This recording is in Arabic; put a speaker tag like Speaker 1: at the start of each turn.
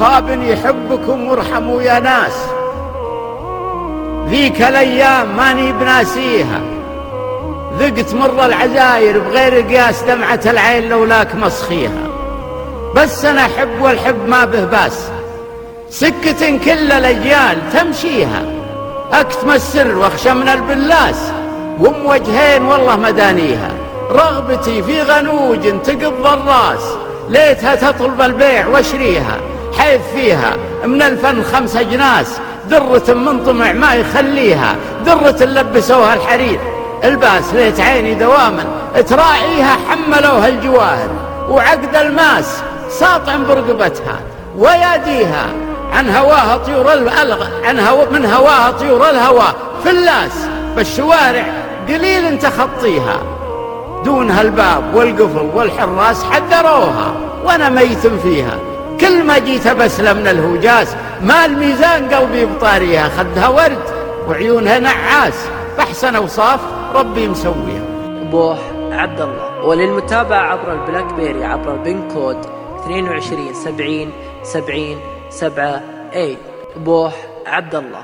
Speaker 1: صاب يحبكم وارحموا يا ناس. ذيك الأيام ماني بناسيها. ذقت مر العزاير بغير قياس دمعة العين لولاك مسخيها. بس أنا أحب والحب ما به باس. سكة كل الأجيال تمشيها. اكتم السر وأخشى من البلاس. وأم وجهين والله مدانيها رغبتي في غنوج تقض الراس. ليتها تطلب البيع واشريها. حيث فيها. من الفن خمس أجناس. درة من طمع ما يخليها. درة لبسوها الحرير. الباس ليت عيني دواما. تراعيها حملوها الجواهر. وعقد الماس ساطع برقبتها. وياديها عن هواها طيور الألغ عن هو من هواها طيور الهوى. فلاس بالشوارع قليل تخطيها. دونها الباب والقفل والحراس حذروها. وأنا ميت فيها. كل ما جيت بسلم من الهوجاس. ما الميزان قلبي بطاريها خدها ورد وعيونها نعاس. بحسن أوصاف ربي مسويها.
Speaker 2: بوح عبد الله وللمتابعة عبر ال BlackBerry عبر ال PIN code 22 70 70 7 اي بوح عبد الله